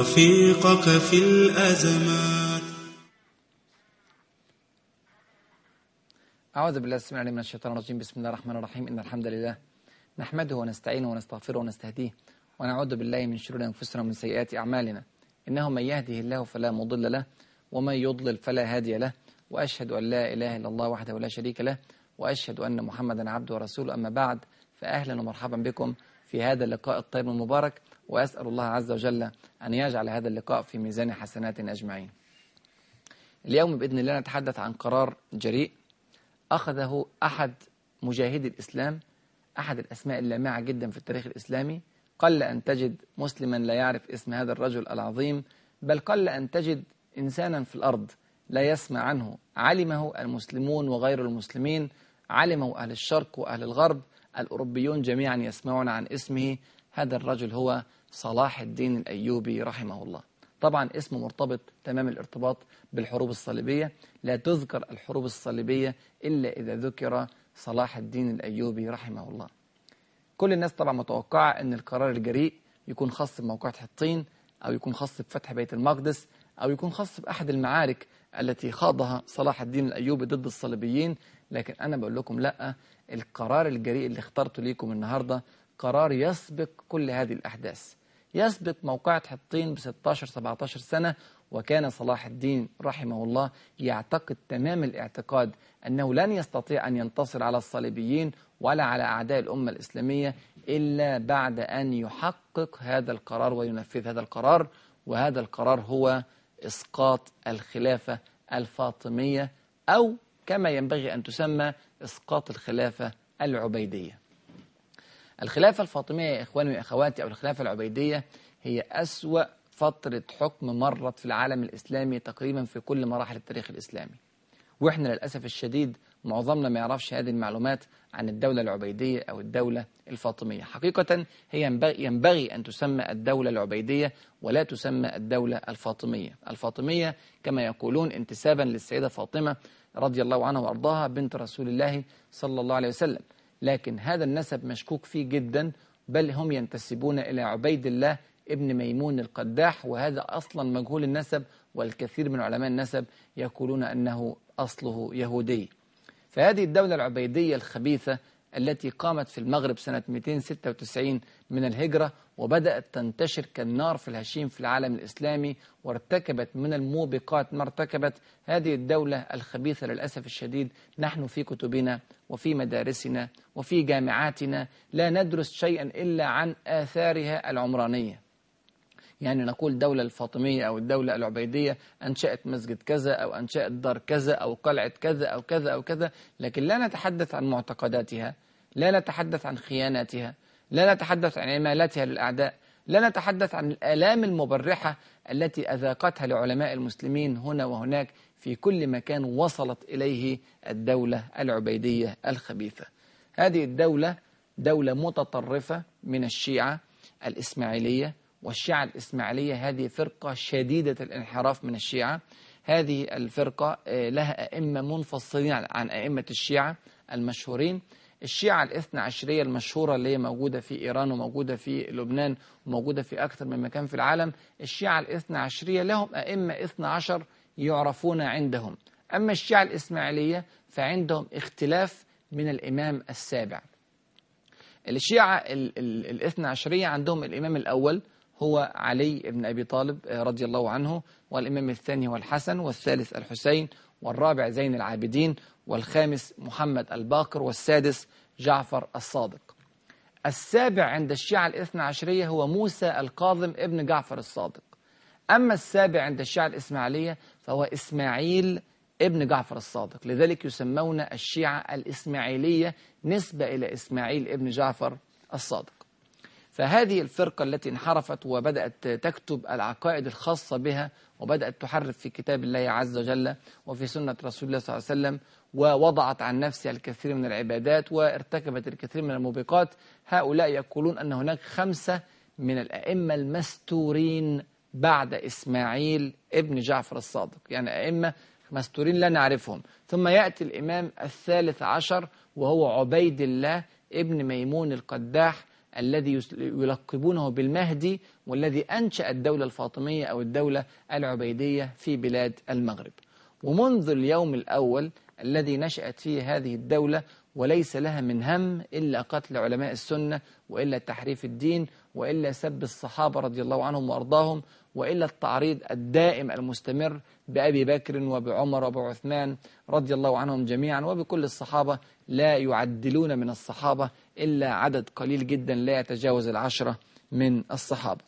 رفيقك في الأزمات. أعوذ بالله السميع من الشيطان الرجيم. بسم الله الرحمن الرحيم. إن الحمد لله نحمده ونستعينه ونستغفره ونستهديه ونعوذ بالله من شرور أنفسنا ومن سيئات أعمالنا. إنه من يهده الله فلا مضل له ومن يضلل فلا هادي له. وأشهد أن لا إله إلا الله وحده لا شريك له وأشهد أن محمدا عبده ورسوله. أما بعد فأهلا ومرحبا بكم في هذا اللقاء الطيب المبارك. وأسأل الله عز وجل أن يجعل هذا اللقاء في ميزان حسناتنا أجمعين. اليوم بإذن الله نتحدث عن قرار جريء أخذه أحد مجاهدي الإسلام أحد الأسماء اللامعة جدا في التاريخ الإسلامي. قل أن تجد مسلما لا يعرف اسم هذا الرجل العظيم بل قل أن تجد إنسانا في الأرض لا يسمع عنه. علمه المسلمون وغير المسلمين علمه أهل الشرق وأهل الغرب الأوروبيون جميعا يسمعون عن اسمه. هذا الرجل هو صلاح الدين الأيوبي رحمه الله. طبعا اسمه مرتبط تمام الارتباط بالحروب الصليبية. لا تذكر الحروب الصليبية إلا إذا ذكر صلاح الدين الأيوبي رحمه الله. كل الناس طبعا متوقعة أن القرار الجريء يكون خاص بموقعة حطين أو يكون خاص بفتح بيت المقدس أو يكون خاص بأحد المعارك التي خاضها صلاح الدين الأيوبي ضد الصليبيين. لكن أنا بقول لكم لأ القرار الجريء اللي اخترته ليكم النهاردة قرار يسبق كل هذه الأحداث. يسبق موقعة حطين ب 16-17 سنة وكان صلاح الدين رحمه الله يعتقد تمام الاعتقاد أنه لن يستطيع أن ينتصر على الصليبيين ولا على أعداء الأمة الإسلامية إلا بعد أن يحقق هذا القرار وينفذ هذا القرار وهذا القرار هو إسقاط الخلافة الفاطمية أو كما ينبغي أن تسمى إسقاط الخلافة العبيدية. الخلافة الفاطمية يا إخواني وأخواتي أو الخلافة العبيدية هي أسوأ فترة حكم مرت في العالم الإسلامي تقريبا في كل مراحل التاريخ الإسلامي. وإحنا للأسف الشديد معظمنا ما يعرفش هذه المعلومات عن الدولة العبيدية أو الدولة الفاطمية. حقيقة هي ينبغي أن تسمى الدولة العبيدية ولا تسمى الدولة الفاطمية. الفاطمية كما يقولون انتسابا للسيدة فاطمة رضي الله عنها وأرضاها بنت رسول الله صلى الله عليه وسلم. لكن هذا النسب مشكوك فيه جدا بل هم ينتسبون إلى عبيد الله ابن ميمون القداح وهذا أصلا مجهول النسب والكثير من علماء النسب يقولون أنه أصله يهودي. فهذه الدولة العبيدية الخبيثة التي قامت في المغرب سنة 296 من الهجرة وبدأت تنتشر كالنار في الهشيم في العالم الإسلامي وارتكبت من الموبقات ما ارتكبت هذه الدولة الخبيثة للأسف الشديد. نحن في كتبنا وفي مدارسنا وفي جامعاتنا لا ندرس شيئا إلا عن آثارها العمرانية. يعني نقول الدولة الفاطمية أو الدولة العبيدية أنشأت مسجد كذا أو أنشأت دار كذا أو قلعة كذا أو كذا أو كذا لكن لا نتحدث عن معتقداتها لا نتحدث عن خياناتها. لا نتحدث عن عمالتها للأعداء لا نتحدث عن الآلام المبرحة التي أذاقتها لعلماء المسلمين هنا وهناك في كل مكان وصلت إليه الدولة العبيدية الخبيثة. هذه الدولة دولة متطرفة من الشيعة الإسماعيلية والشيعة الإسماعيلية هذه فرقة شديدة الانحراف من الشيعة. هذه الفرقة لها أئمة منفصلين عن أئمة الشيعة المشهورين. الشيعة الاثنى عشرية المشهورة اللي هي موجودة في إيران وموجودة في لبنان وموجودة في أكثر من مكان في العالم الشيعة الاثنى عشرية لهم أئمة اثنى عشر يعرفون عندهم. أما الشيعة الإسماعيلية فعندهم اختلاف من الإمام السابع. الشيعة الاثنى عشرية عندهم الإمام الأول هو علي بن أبي طالب رضي الله عنه والإمام الثاني هو الحسن والثالث الحسين والرابع زين العابدين والخامس محمد الباقر والسادس جعفر الصادق. السابع عند الشيعة الاثنى عشرية هو موسى القاظم ابن جعفر الصادق. أما السابع عند الشيعة الإسماعيلية فهو إسماعيل ابن جعفر الصادق. لذلك يسمون الشيعة الإسماعيلية نسبة إلى إسماعيل ابن جعفر الصادق. فهذه الفرقة التي انحرفت وبدأت تكتب العقائد الخاصة بها وبدأت تحرف في كتاب الله عز وجل وفي سنة رسول الله صلى الله عليه وسلم ووضعت عن نفسها الكثير من العبادات وارتكبت الكثير من الموبقات. هؤلاء يقولون أن هناك خمسة من الأئمة المستورين بعد إسماعيل ابن جعفر الصادق. يعني أئمة مستورين لا نعرفهم. ثم يأتي الإمام الثالث عشر وهو عبيد الله ابن ميمون القداح الذي يلقبونه بالمهدي والذي أنشأ الدولة الفاطمية أو الدولة العبيدية في بلاد المغرب. ومنذ اليوم الأول الذي نشأت فيه هذه الدولة وليس لها من هم إلا قتل علماء السنة وإلا تحريف الدين وإلا سب الصحابة رضي الله عنهم وأرضاهم وإلا التعريض الدائم المستمر بأبي بكر وبعمر وبعثمان رضي الله عنهم جميعا وبكل الصحابة لا يعدلون من الصحابة إلا عدد قليل جدا لا يتجاوز العشرة من الصحابة.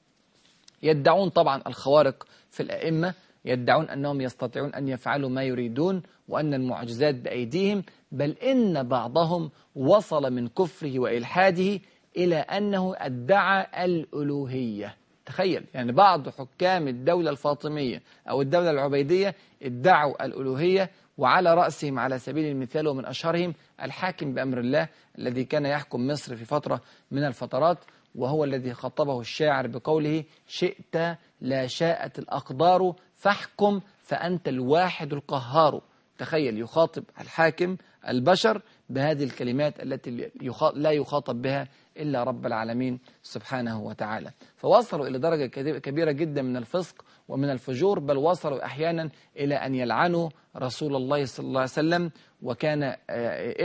يدعون طبعا الخوارق في الأئمة يدعون أنهم يستطيعون أن يفعلوا ما يريدون وأن المعجزات بأيديهم بل إن بعضهم وصل من كفره وإلحاده إلى أنه أدعى الألوهية. تخيل يعني بعض حكام الدولة الفاطمية أو الدولة العبيدية ادعوا الألوهية وعلى رأسهم على سبيل المثال ومن أشهرهم الحاكم بأمر الله الذي كان يحكم مصر في فترة من الفترات وهو الذي خطبه الشاعر بقوله شئت لا شاءت الأقدار فاحكم فأنت الواحد القهار. تخيل يخاطب الحاكم البشر بهذه الكلمات التي لا يخاطب بها إلا رب العالمين سبحانه وتعالى. فوصلوا إلى درجة كبيرة جدا من الفسق ومن الفجور بل وصلوا أحيانا إلى أن يلعنوا رسول الله صلى الله عليه وسلم وكان آه،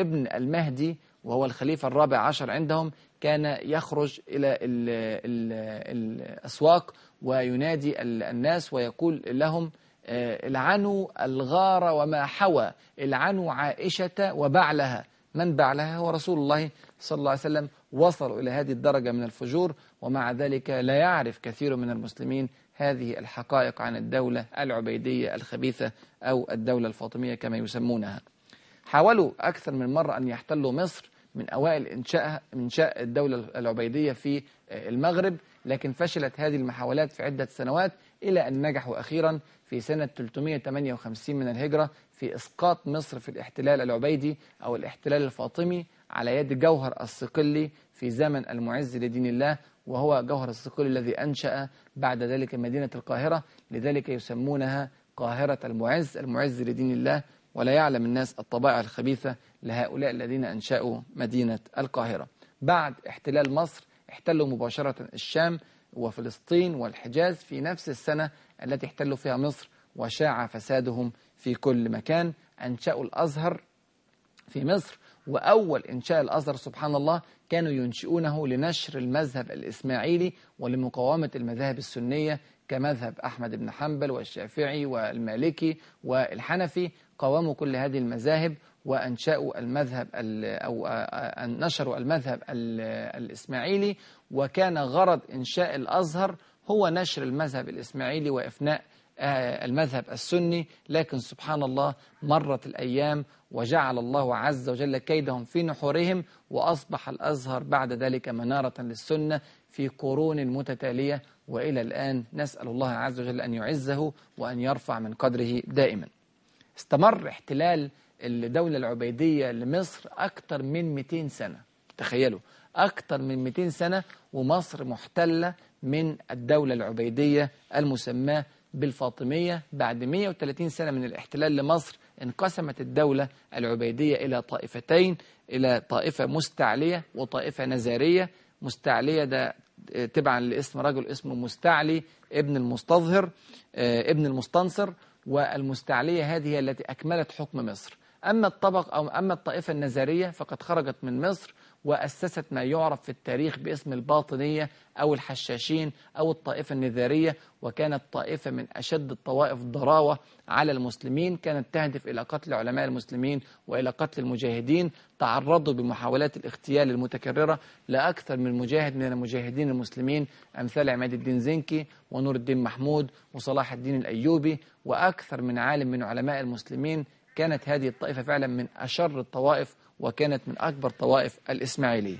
ابن المهدي وهو الخليفة الرابع عشر عندهم كان يخرج إلى الأسواق وينادي الناس ويقول لهم آه، العنوا الغار وما حوى العنوا عائشة وبعلها. من بعلها؟ هو رسول الله صلى الله عليه وسلم. وصلوا إلى هذه الدرجة من الفجور ومع ذلك لا يعرف كثير من المسلمين هذه الحقائق عن الدولة العبيدية الخبيثة أو الدولة الفاطمية كما يسمونها. حاولوا أكثر من مرة أن يحتلوا مصر من أوائل إنشاء إنشاء الدولة العبيدية في المغرب لكن فشلت هذه المحاولات في عدة سنوات إلى أن نجحوا أخيرا في سنة 358 من الهجرة في إسقاط مصر في الاحتلال العبيدي أو الاحتلال الفاطمي على يد جوهر الصقلي في زمن المعز لدين الله وهو جوهر الصقلي الذي أنشأ بعد ذلك مدينة القاهرة لذلك يسمونها قاهرة المعز المعز لدين الله ولا يعلم الناس الطبائع الخبيثة لهؤلاء الذين أنشأوا مدينة القاهرة. بعد احتلال مصر احتلوا مباشرة الشام وفلسطين والحجاز في نفس السنة التي احتلوا فيها مصر وشاع فسادهم في كل مكان. أنشأوا الأزهر في مصر وأول إنشاء الأزهر سبحان الله كانوا ينشئونه لنشر المذهب الإسماعيلي ولمقاومة المذاهب السنية كمذهب أحمد بن حنبل والشافعي والمالكي والحنفي قاوموا كل هذه المذاهب وأنشأوا المذهب أو نشروا المذهب الإسماعيلي. وكان غرض إنشاء الأزهر هو نشر المذهب الإسماعيلي وإفناء المذهب السني. لكن سبحان الله مرت الأيام وجعل الله عز وجل كيدهم في نحورهم وأصبح الأزهر بعد ذلك منارة للسنة في قرون متتالية وإلى الآن نسأل الله عز وجل أن يعزه وأن يرفع من قدره دائما. استمر احتلال الدولة العبيدية لمصر أكثر من 200 سنة. تخيلوا أكثر من 200 سنة ومصر محتلة من الدولة العبيدية المسماة بالفاطمية. بعد 130 سنة من الاحتلال لمصر انقسمت الدولة العبيدية إلى طائفتين إلى طائفة مستعلية وطائفة نزارية. مستعلية ده تبعا لاسم رجل اسمه مستعلي ابن المستظهر آه، ابن المستنصر والمستعلية هذه التي أكملت حكم مصر. أما الطبق أو أما الطائفة النزارية فقد خرجت من مصر وأسست ما يعرف في التاريخ باسم الباطنية أو الحشاشين أو الطائفة النذارية وكانت طائفة من أشد الطوائف ضراوة على المسلمين كانت تهدف إلى قتل علماء المسلمين وإلى قتل المجاهدين تعرضوا بمحاولات الاغتيال المتكررة لأكثر من مجاهد من المجاهدين المسلمين أمثال عماد الدين زنكي ونور الدين محمود وصلاح الدين الأيوبي وأكثر من عالم من علماء المسلمين كانت هذه الطائفة فعلا من أشر الطوائف وكانت من أكبر طوائف الإسماعيلية.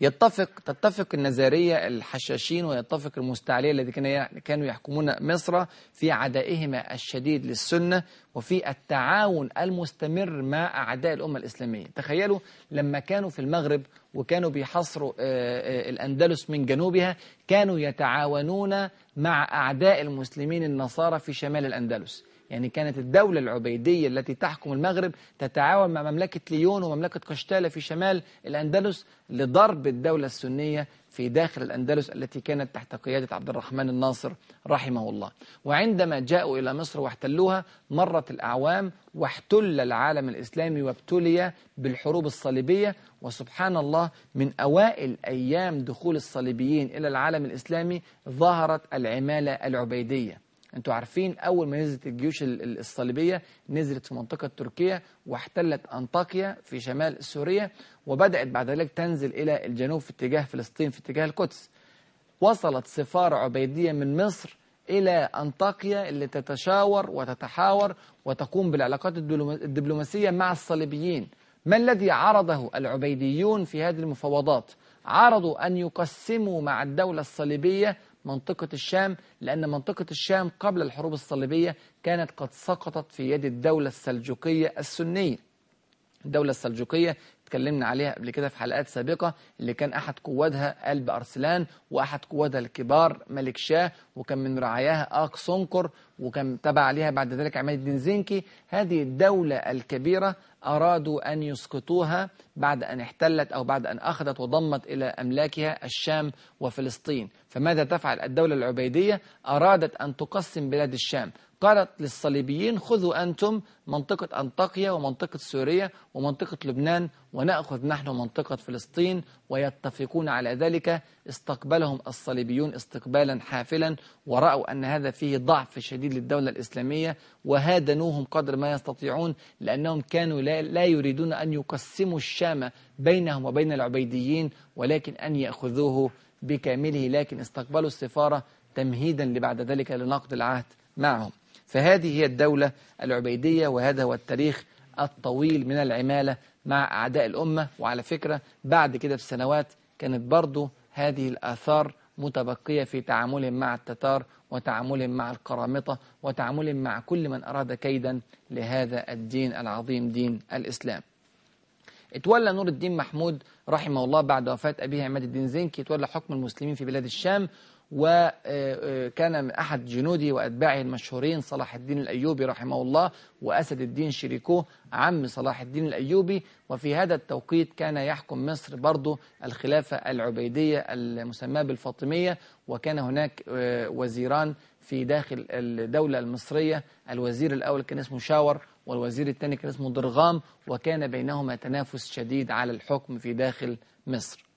يتفق تتفق النزارية الحشاشين ويتفق المستعلية الذين كانوا يحكمون مصر في عدائهما الشديد للسنة وفي التعاون المستمر مع أعداء الأمة الإسلامية. تخيلوا لما كانوا في المغرب وكانوا بيحصروا آه، آه، الأندلس من جنوبها كانوا يتعاونون مع أعداء المسلمين النصارى في شمال الأندلس. يعني كانت الدولة العبيدية التي تحكم المغرب تتعاون مع مملكة ليون ومملكة قشتالة في شمال الأندلس لضرب الدولة السنية في داخل الأندلس التي كانت تحت قيادة عبد الرحمن الناصر رحمه الله. وعندما جاءوا إلى مصر واحتلوها مرت الأعوام واحتل العالم الإسلامي وابتلي بالحروب الصليبية. وسبحان الله من أوائل أيام دخول الصليبيين إلى العالم الإسلامي ظهرت العمالة العبيدية. أنتوا عارفين أول ما نزلت الجيوش الصليبية نزلت في منطقة تركيا واحتلت أنطاكيا في شمال سوريا وبدأت بعد ذلك تنزل إلى الجنوب في اتجاه فلسطين في اتجاه القدس وصلت سفارة عبيدية من مصر إلى أنطاكيا اللي تتشاور وتتحاور وتقوم بالعلاقات الدبلوماسية مع الصليبيين ما الذي عرضه العبيديون في هذه المفاوضات؟ عرضوا أن يقسموا مع الدولة الصليبية منطقة الشام لأن منطقة الشام قبل الحروب الصليبية كانت قد سقطت في يد الدولة السلجوقية السنية. الدولة السلجوقية اتكلمنا عليها قبل كده في حلقات سابقة اللي كان أحد قوادها قلب أرسلان وأحد قوادها الكبار ملك شاه وكان من رعاياها آق سنكر وكان تبع عليها بعد ذلك عماد الدين زنكي. هذه الدولة الكبيرة أرادوا أن يسقطوها بعد أن احتلت أو بعد أن أخذت وضمت إلى أملاكها الشام وفلسطين. فماذا تفعل الدولة العبيدية؟ أرادت أن تقسم بلاد الشام. قالت للصليبيين خذوا أنتم منطقة أنطاكيا ومنطقة سوريا ومنطقة لبنان ونأخذ نحن منطقة فلسطين. ويتفقون على ذلك. استقبلهم الصليبيون استقبالا حافلا. ورأوا أن هذا فيه ضعف شديد. للدولة الإسلامية وهادنوهم قدر ما يستطيعون لأنهم كانوا لا يريدون أن يقسموا الشام بينهم وبين العبيديين ولكن أن يأخذوه بكامله لكن استقبلوا السفارة تمهيدا لبعد ذلك لنقض العهد معهم. فهذه هي الدولة العبيدية وهذا هو التاريخ الطويل من العمالة مع أعداء الأمة. وعلى فكرة بعد كده بسنوات كانت برضو هذه الآثار متبقية في تعاملهم مع التتار وتعاملهم مع القرامطة وتعاملهم مع كل من أراد كيدا لهذا الدين العظيم دين الإسلام. اتولى نور الدين محمود رحمه الله بعد وفاة أبيه عماد الدين زنكي اتولى حكم المسلمين في بلاد الشام وكان من أحد جنوده وأتباعه المشهورين صلاح الدين الأيوبي رحمه الله وأسد الدين شريكوه عم صلاح الدين الأيوبي. وفي هذا التوقيت كان يحكم مصر برضه الخلافة العبيدية المسماة بالفاطمية وكان هناك وزيران في داخل الدولة المصرية. الوزير الأول كان اسمه شاور والوزير الثاني كان اسمه درغام وكان بينهما تنافس شديد على الحكم في داخل مصر.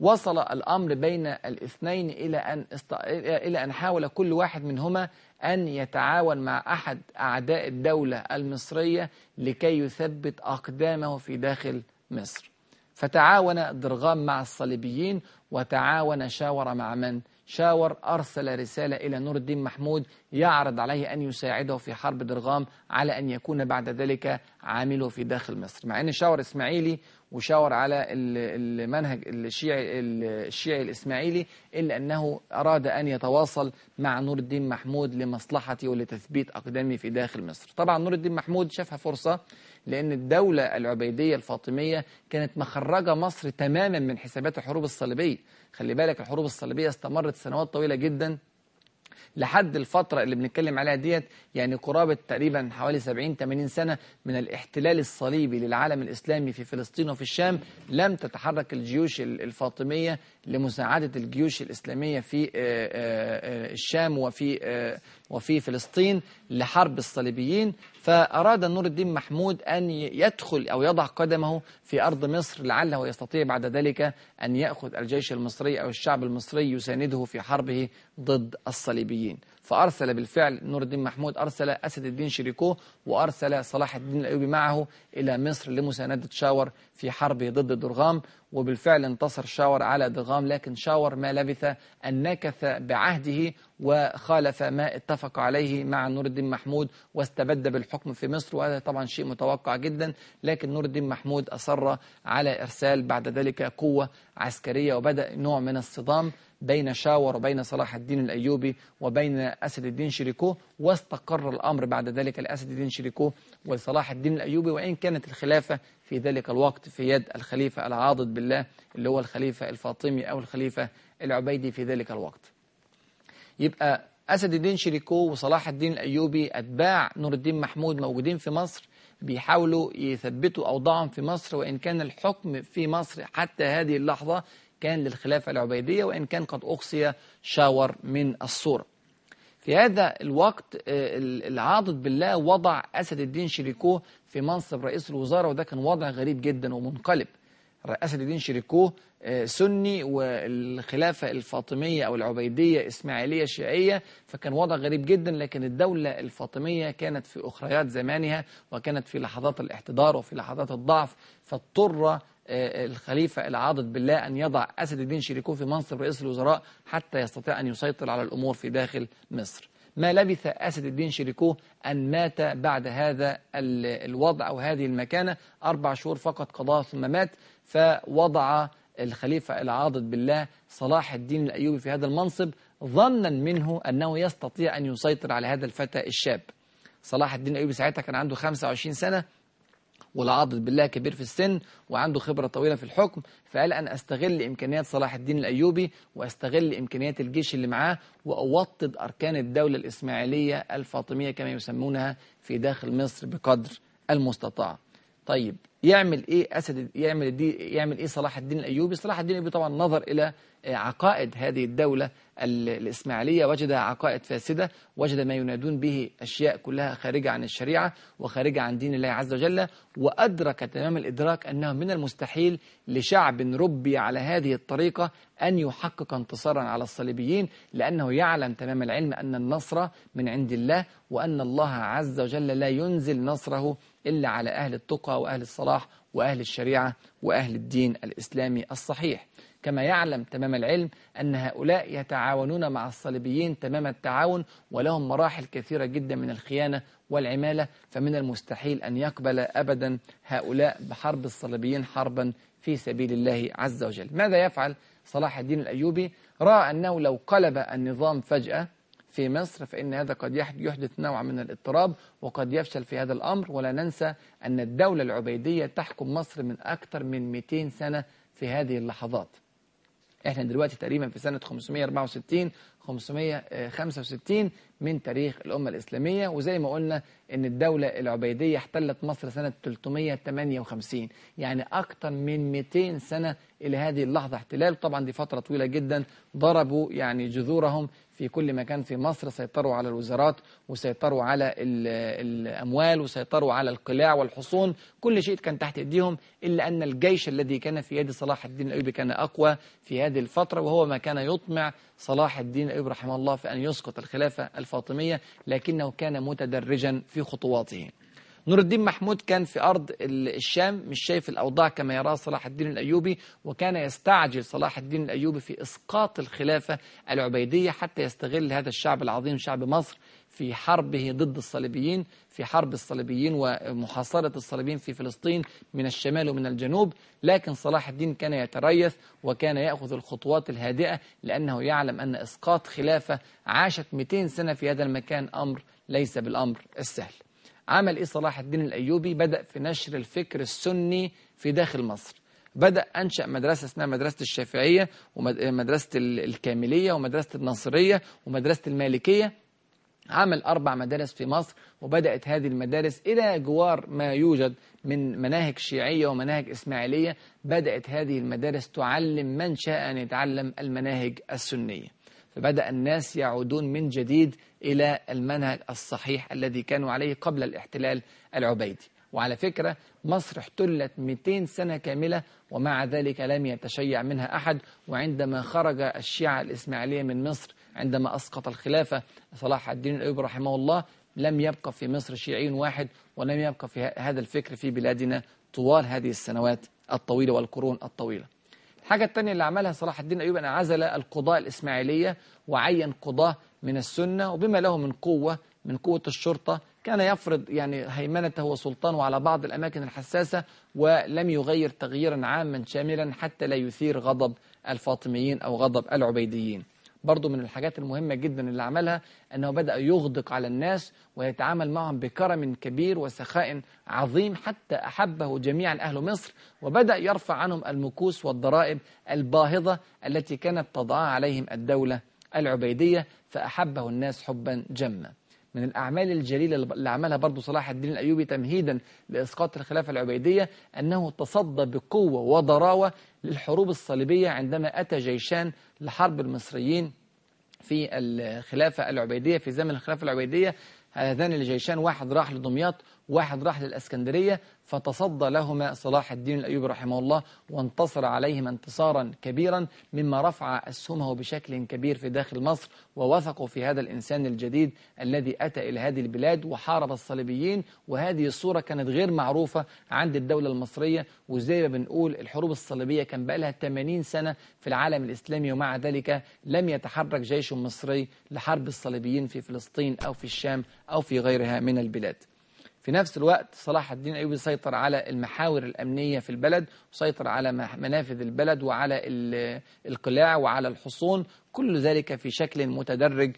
وصل الأمر بين الاثنين إلى أن, است... إلى أن حاول كل واحد منهما أن يتعاون مع أحد أعداء الدولة المصرية لكي يثبت أقدامه في داخل مصر فتعاون درغام مع الصليبيين وتعاون شاور مع من؟ شاور أرسل رسالة إلى نور الدين محمود يعرض عليه أن يساعده في حرب درغام على أن يكون بعد ذلك عامله في داخل مصر. مع أن شاور إسماعيلي وشاور على المنهج الشيعي, الشيعي الإسماعيلي إلا أنه أراد أن يتواصل مع نور الدين محمود لمصلحته ولتثبيت أقدامه في داخل مصر. طبعا نور الدين محمود شافها فرصة لأن الدولة العبيدية الفاطمية كانت مخرجة مصر تماما من حسابات الحروب الصليبية. خلي بالك الحروب الصليبية استمرت سنوات طويلة جدا لحد الفترة اللي بنتكلم عليها ديت يعني قرابة تقريبا حوالي 70-80 سنة من الاحتلال الصليبي للعالم الإسلامي في فلسطين وفي الشام لم تتحرك الجيوش الفاطمية لمساعدة الجيوش الإسلامية في الشام وفي وفي فلسطين لحرب الصليبيين. فأراد نور الدين محمود أن يدخل أو يضع قدمه في أرض مصر لعله يستطيع بعد ذلك أن يأخذ الجيش المصري أو الشعب المصري يسانده في حربه ضد الصليبيين. فأرسل بالفعل نور الدين محمود أرسل أسد الدين شريكوه وأرسل صلاح الدين الأيوبي معه إلى مصر لمساندة شاور في حربه ضد درغام. وبالفعل انتصر شاور على درغام لكن شاور ما لبث أن نكث بعهده وخالف ما اتفق عليه مع نور الدين محمود واستبد بالحكم في مصر. وهذا طبعا شيء متوقع جدا لكن نور الدين محمود أصر على إرسال بعد ذلك قوة عسكرية وبدأ نوع من الصدام. بين شاور وبين صلاح الدين الأيوبي وبين أسد الدين شريكوه واستقر الأمر بعد ذلك لأسد الدين شريكوه وصلاح الدين الأيوبي وإن كانت الخلافة في ذلك الوقت في يد الخليفة العاضد بالله اللي هو الخليفة الفاطمي أو الخليفة العبيدي في ذلك الوقت. يبقى أسد الدين شريكو وصلاح الدين الأيوبي أتباع نور الدين محمود موجودين في مصر بيحاولوا يثبتوا أوضاعهم في مصر وإن كان الحكم في مصر حتى هذه اللحظة كان للخلافة العبيدية وإن كان قد أقصي شاور من الصورة. في هذا الوقت آه، العاضد بالله وضع أسد الدين شريكو في منصب رئيس الوزارة وده كان وضع غريب جدا ومنقلب. أسد الدين شريكو آه، سني والخلافة الفاطمية أو العبيدية إسماعيلية شيعية فكان وضع غريب جدا لكن الدولة الفاطمية كانت في أخريات زمانها وكانت في لحظات الاحتضار وفي لحظات الضعف فاضطر الخليفة العاضد بالله أن يضع أسد الدين شريكو في منصب رئيس الوزراء حتى يستطيع أن يسيطر على الأمور في داخل مصر. ما لبث أسد الدين شريكو أن مات بعد هذا الوضع أو هذه المكانة. أربع شهور فقط قضاء ثم مات. فوضع الخليفة العاضد بالله صلاح الدين الأيوبي في هذا المنصب ظنا منه أنه يستطيع أن يسيطر على هذا الفتى الشاب. صلاح الدين الأيوبي ساعتها كان عنده 25 سنة. والعاضد بالله كبير في السن وعنده خبرة طويلة في الحكم فقال أن أستغل إمكانيات صلاح الدين الأيوبي وأستغل إمكانيات الجيش اللي معاه وأوطد أركان الدولة الإسماعيلية الفاطمية كما يسمونها في داخل مصر بقدر المستطاع. طيب يعمل إيه أسد يعمل دي يعمل إيه صلاح الدين الأيوبي؟ صلاح الدين الأيوبي طبعا نظر إلى عقائد هذه الدولة الإسماعيلية وجد عقائد فاسدة وجد ما ينادون به أشياء كلها خارجة عن الشريعة وخارجة عن دين الله عز وجل وأدرك تمام الإدراك أنه من المستحيل لشعب ربي على هذه الطريقة أن يحقق انتصارا على الصليبيين لأنه يعلم تمام العلم أن النصر من عند الله وأن الله عز وجل لا ينزل نصره إلا على أهل التقى وأهل الصلاح وأهل الشريعة وأهل الدين الإسلامي الصحيح. كما يعلم تمام العلم أن هؤلاء يتعاونون مع الصليبيين تمام التعاون ولهم مراحل كثيرة جدا من الخيانة والعمالة فمن المستحيل أن يقبل أبدا هؤلاء بحرب الصليبيين حربا في سبيل الله عز وجل. ماذا يفعل صلاح الدين الأيوبي؟ رأى أنه لو قلب النظام فجأة في مصر فإن هذا قد يحدث نوع من الاضطراب وقد يفشل في هذا الأمر. ولا ننسى أن الدولة العبيدية تحكم مصر من أكثر من 200 سنة في هذه اللحظات. إحنا دلوقتي تقريبا في سنة 564 565 من تاريخ الأمة الإسلامية. وزي ما قلنا إن الدولة العبيدية احتلت مصر سنة 358 يعني أكثر من 200 سنة إلى هذه اللحظة احتلال. طبعا دي فترة طويلة جدا ضربوا يعني جذورهم في كل مكان في مصر سيطروا على الوزارات وسيطروا على الأموال وسيطروا على القلاع والحصون. كل شيء كان تحت إيديهم إلا أن الجيش الذي كان في يد صلاح الدين الأيوبي كان أقوى في هذه الفترة وهو ما كان يطمع صلاح الدين الأيوبي رحمه الله في أن يسقط الخلافة الفاطمية لكنه كان متدرجا في خطواته. نور الدين محمود كان في أرض الشام مش شايف الأوضاع كما يراه صلاح الدين الأيوبي وكان يستعجل صلاح الدين الأيوبي في إسقاط الخلافة العبيدية حتى يستغل هذا الشعب العظيم شعب مصر في حربه ضد الصليبيين في حرب الصليبيين ومحاصرة الصليبيين في فلسطين من الشمال ومن الجنوب. لكن صلاح الدين كان يتريث وكان يأخذ الخطوات الهادئة لأنه يعلم أن إسقاط خلافة عاشت 200 سنة في هذا المكان أمر ليس بالأمر السهل. عمل إيه صلاح الدين الأيوبي؟ بدأ في نشر الفكر السني في داخل مصر. بدأ أنشأ مدرسة اسمها مدرسة الشافعية ومدرسة الكاملية ومدرسة الناصرية ومدرسة المالكية. عمل أربع مدارس في مصر وبدأت هذه المدارس إلى جوار ما يوجد من مناهج شيعية ومناهج إسماعيلية. بدأت هذه المدارس تعلم من شاء أن يتعلم المناهج السنية. فبدأ الناس يعودون من جديد إلى المنهج الصحيح الذي كانوا عليه قبل الاحتلال العبيدي. وعلى فكرة مصر احتلت 200 سنة كاملة ومع ذلك لم يتشيع منها أحد. وعندما خرج الشيعة الإسماعيلية من مصر عندما أسقط الخلافة صلاح الدين الأيوبي رحمه الله لم يبقى في مصر شيعي واحد ولم يبقى في هذا الفكر في بلادنا طوال هذه السنوات الطويلة والقرون الطويلة. الحاجة الثانية اللي عملها صلاح الدين الأيوبي أن عزل القضاء الإسماعيلية وعين قضاة من السنة وبما له من قوة من قوة الشرطة كان يفرض يعني هيمنته وسلطانه على بعض الأماكن الحساسة ولم يغير تغييرا عاما شاملا حتى لا يثير غضب الفاطميين أو غضب العبيديين. برضو من الحاجات المهمة جدا اللي عملها أنه بدأ يغدق على الناس ويتعامل معهم بكرم كبير وسخاء عظيم حتى أحبه جميعا أهل مصر وبدأ يرفع عنهم المكوس والضرائب الباهظة التي كانت تضعها عليهم الدولة العبيدية فأحبه الناس حبا جما. من الأعمال الجليلة اللي عملها برضو صلاح الدين الأيوبي تمهيدا لإسقاط الخلافة العبيدية أنه تصدى بقوة وضراوة للحروب الصليبية عندما أتى جيشان لحرب المصريين في الخلافة العبيدية في زمن الخلافة العبيدية. هذان الجيشان واحد راح لدمياط واحد راح للأسكندرية فتصدى لهما صلاح الدين الأيوبي رحمه الله وانتصر عليهما انتصارا كبيرا مما رفع أسهمه بشكل كبير في داخل مصر ووثقوا في هذا الإنسان الجديد الذي أتى إلى هذه البلاد وحارب الصليبيين وهذه الصورة كانت غير معروفة عند الدولة المصرية. وزي ما بنقول الحروب الصليبية كان بقى لها 80 سنة في العالم الإسلامي ومع ذلك لم يتحرك جيش مصري لحرب الصليبيين في فلسطين أو في الشام أو في غيرها من البلاد. في نفس الوقت صلاح الدين الأيوبي سيطر على المحاور الأمنية في البلد وسيطر على منافذ البلد وعلى القلاع وعلى الحصون كل ذلك في شكل متدرج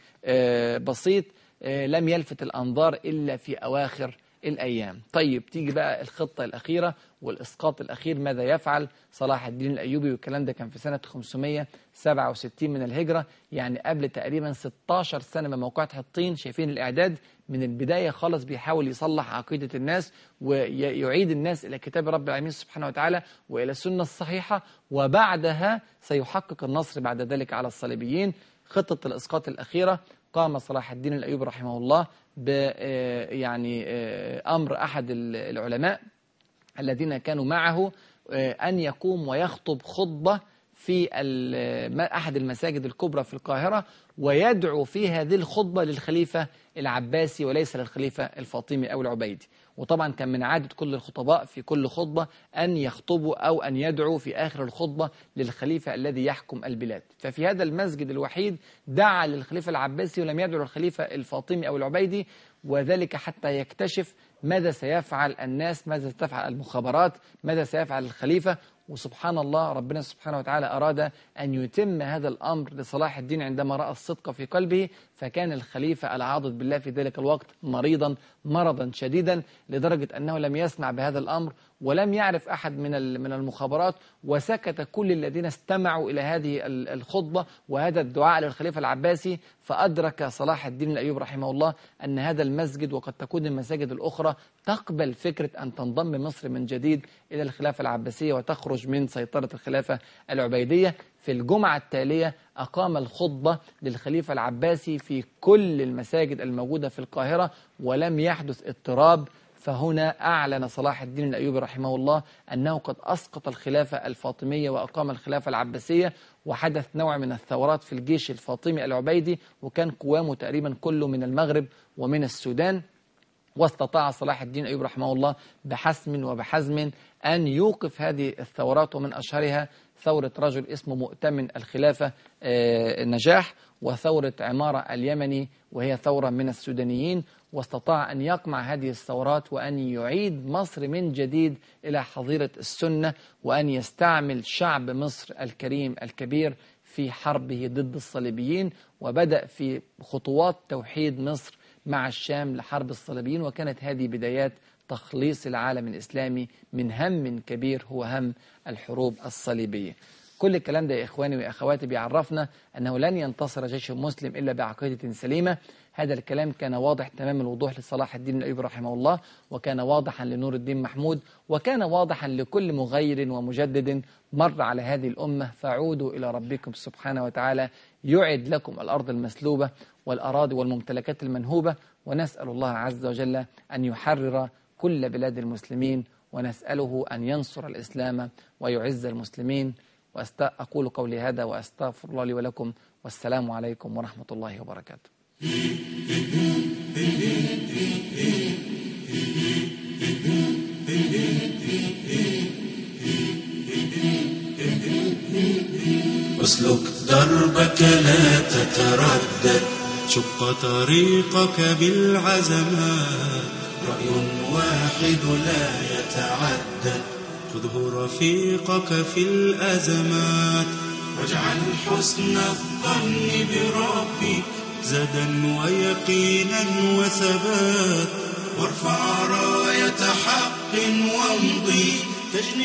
بسيط لم يلفت الأنظار إلا في أواخر الأيام. طيب تيجي بقى الخطة الأخيرة والإسقاط الأخير ماذا يفعل صلاح الدين الأيوبي؟ والكلام ده كان في سنة 567 من الهجرة يعني قبل تقريبا 16 سنة من موقعة حطين. شايفين الإعداد من البداية خالص بيحاول يصلح عقيدة الناس ويعيد الناس إلى كتاب رب العالمين سبحانه وتعالى وإلى السنة الصحيحة وبعدها سيحقق النصر بعد ذلك على الصليبيين. خطة الإسقاط الأخيرة قام صلاح الدين الأيوبي رحمه الله ب يعني أمر أحد العلماء الذين كانوا معه أن يقوم ويخطب خطبة في أحد المساجد الكبرى في القاهرة ويدعو في هذه الخطبة للخليفة العباسي وليس للخليفة الفاطمي أو العبيدي. وطبعا كان من عادة كل الخطباء في كل خطبة أن يخطبوا أو أن يدعوا في آخر الخطبة للخليفة الذي يحكم البلاد. ففي هذا المسجد الوحيد دعا للخليفة العباسي ولم يدعو للخليفة الفاطمي أو العبيدي وذلك حتى يكتشف ماذا سيفعل الناس ماذا ستفعل المخابرات ماذا سيفعل الخليفة. وسبحان الله ربنا سبحانه وتعالى أراد أن يتم هذا الأمر لصلاح الدين عندما رأى الصدق في قلبه. فكان الخليفة العاضد بالله في ذلك الوقت مريضا مرضا شديدا لدرجة أنه لم يسمع بهذا الأمر ولم يعرف أحد من من المخابرات وسكت كل الذين استمعوا إلى هذه الخطبة وهذا الدعاء للخليفة العباسي فأدرك صلاح الدين الأيوب رحمه الله أن هذا المسجد وقد تكون المساجد الأخرى تقبل فكرة أن تنضم مصر من جديد إلى الخلافة العباسية وتخرج من سيطرة الخلافة العبيدية. في الجمعة التالية أقام الخطبة للخليفة العباسي في كل المساجد الموجودة في القاهرة ولم يحدث اضطراب فهنا أعلن صلاح الدين الأيوبي رحمه الله أنه قد أسقط الخلافة الفاطمية وأقام الخلافة العباسية وحدث نوع من الثورات في الجيش الفاطمي العبيدي وكان قوامه تقريبا كله من المغرب ومن السودان. واستطاع صلاح الدين أيوب رحمه الله بحسم وبحزم أن يوقف هذه الثورات ومن أشهرها ثورة رجل اسمه مؤتمن الخلافة نجاح وثورة عمارة اليمني وهي ثورة من السودانيين واستطاع أن يقمع هذه الثورات وأن يعيد مصر من جديد إلى حظيرة السنة وأن يستعمل شعب مصر الكريم الكبير في حربه ضد الصليبيين وبدأ في خطوات توحيد مصر مع الشام لحرب الصليبيين وكانت هذه بدايات تخليص العالم الإسلامي من هم كبير هو هم الحروب الصليبية. كل الكلام ده يا إخواني وأخواتي بيعرفنا أنه لن ينتصر جيش مسلم إلا بعقيدة سليمة. هذا الكلام كان واضح تمام الوضوح لصلاح الدين الأيوبي رحمه الله وكان واضحا لنور الدين محمود وكان واضحا لكل مغير ومجدد مر على هذه الأمة. فعودوا إلى ربكم سبحانه وتعالى يعد لكم الأرض المسلوبة والأراضي والممتلكات المنهوبة. ونسأل الله عز وجل أن يحرر كل بلاد المسلمين ونسأله أن ينصر الإسلام ويعز المسلمين. وأقول قولي هذا وأستغفر الله لي ولكم. والسلام عليكم ورحمة الله وبركاته. اسلك دربك لا تتردد. شق طريقك بالعزمات. رأي واحد لا يتعدد. خذه رفيقك في الأزمات. واجعل حسن الظن بربك زدا ويقينا وثبات. وارفع راية حق وامضي. تجني